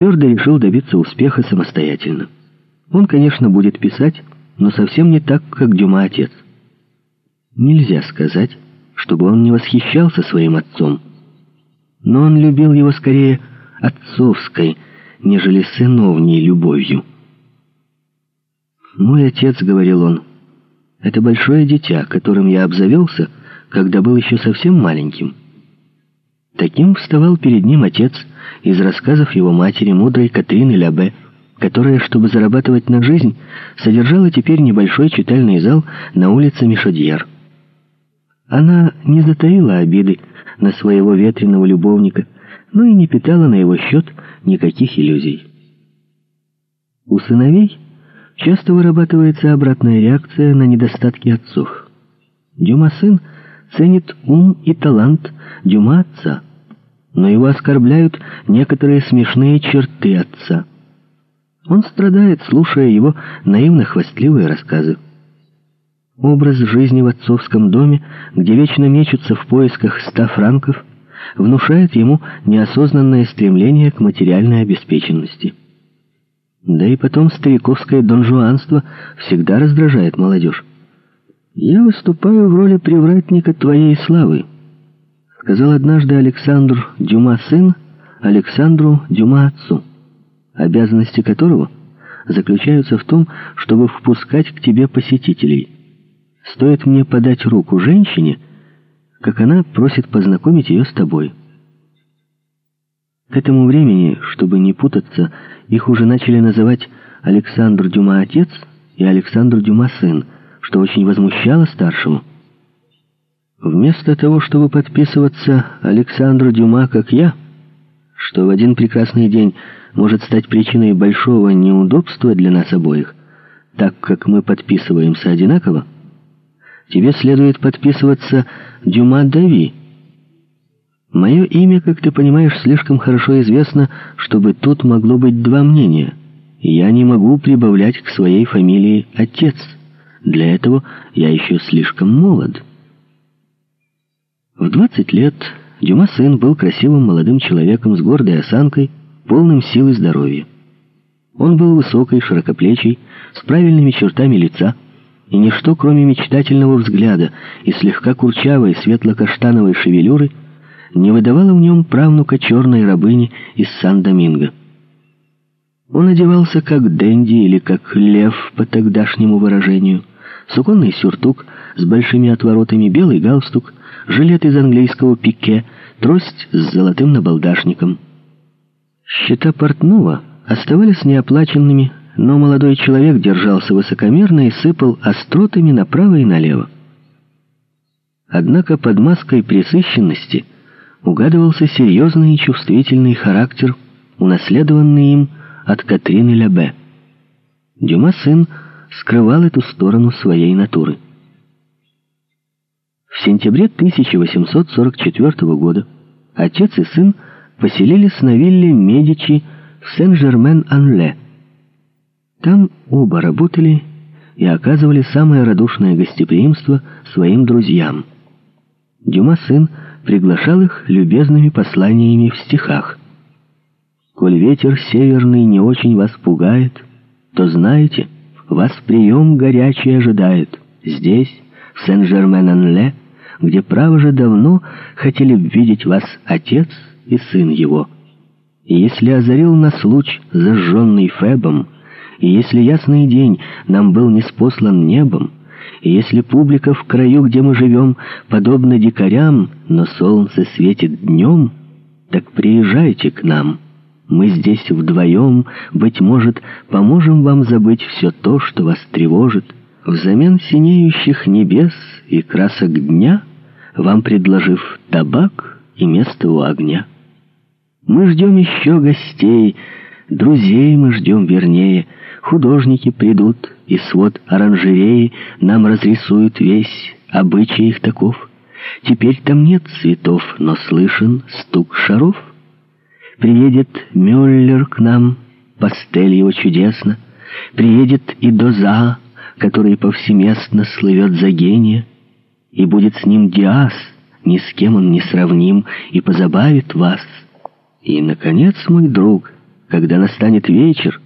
твердо решил добиться успеха самостоятельно. Он, конечно, будет писать, но совсем не так, как Дюма отец. Нельзя сказать, чтобы он не восхищался своим отцом, но он любил его скорее отцовской, нежели сыновней любовью. «Мой отец», — говорил он, — «это большое дитя, которым я обзавелся, когда был еще совсем маленьким». Таким вставал перед ним отец из рассказов его матери, мудрой Катрины Лябе, которая, чтобы зарабатывать на жизнь, содержала теперь небольшой читальный зал на улице Мишодьер. Она не затаила обиды на своего ветреного любовника, но и не питала на его счет никаких иллюзий. У сыновей часто вырабатывается обратная реакция на недостатки отцов. Дюма сын ценит ум и талант Дюма отца – но его оскорбляют некоторые смешные черты отца. Он страдает, слушая его наивно-хвастливые рассказы. Образ жизни в отцовском доме, где вечно мечутся в поисках ста франков, внушает ему неосознанное стремление к материальной обеспеченности. Да и потом стариковское донжуанство всегда раздражает молодежь. «Я выступаю в роли привратника твоей славы», сказал однажды Александр Дюма сын Александру Дюма отцу, обязанности которого заключаются в том, чтобы впускать к тебе посетителей. Стоит мне подать руку женщине, как она просит познакомить ее с тобой. К этому времени, чтобы не путаться, их уже начали называть Александр Дюма отец и Александр Дюма сын, что очень возмущало старшему. Вместо того, чтобы подписываться Александру Дюма, как я, что в один прекрасный день может стать причиной большого неудобства для нас обоих, так как мы подписываемся одинаково, тебе следует подписываться Дюма Дави. Мое имя, как ты понимаешь, слишком хорошо известно, чтобы тут могло быть два мнения. Я не могу прибавлять к своей фамилии «отец». Для этого я еще слишком молод». В 20 лет Дюма сын был красивым молодым человеком с гордой осанкой, полным сил и здоровья. Он был высокий, широкоплечий, с правильными чертами лица, и ничто, кроме мечтательного взгляда и слегка курчавой светло-каштановой шевелюры, не выдавало в нем правнука черной рабыни из Сан-Доминго. Он одевался как денди или как лев по тогдашнему выражению. Суконный сюртук с большими отворотами, белый галстук, жилет из английского пике, трость с золотым набалдашником. Счета портного оставались неоплаченными, но молодой человек держался высокомерно и сыпал остротами направо и налево. Однако под маской пресыщенности угадывался серьезный и чувствительный характер, унаследованный им от Катрины Лябе. Дюма сын скрывал эту сторону своей натуры. В сентябре 1844 года отец и сын поселились на вилле Медичи в Сен-Жермен-Анле. Там оба работали и оказывали самое радушное гостеприимство своим друзьям. Дюма сын приглашал их любезными посланиями в стихах. «Коль ветер северный не очень вас пугает, то знаете, вас прием горячий ожидает. Здесь, в Сен-Жермен-Анле, где, право же, давно хотели видеть вас отец и сын его. И если озарил нас луч, зажженный Фебом, и если ясный день нам был неспослан небом, и если публика в краю, где мы живем, подобна дикарям, но солнце светит днем, так приезжайте к нам. Мы здесь вдвоем, быть может, поможем вам забыть все то, что вас тревожит, взамен синеющих небес и красок дня — вам предложив табак и место у огня. Мы ждем еще гостей, друзей мы ждем вернее, художники придут, и свод оранжереи нам разрисуют весь, обычай их таков. Теперь там нет цветов, но слышен стук шаров. Приедет Мюллер к нам, пастель его чудесно, приедет и Доза, который повсеместно слывет за гения, и будет с ним Диас, ни с кем он не сравним, и позабавит вас. И, наконец, мой друг, когда настанет вечер,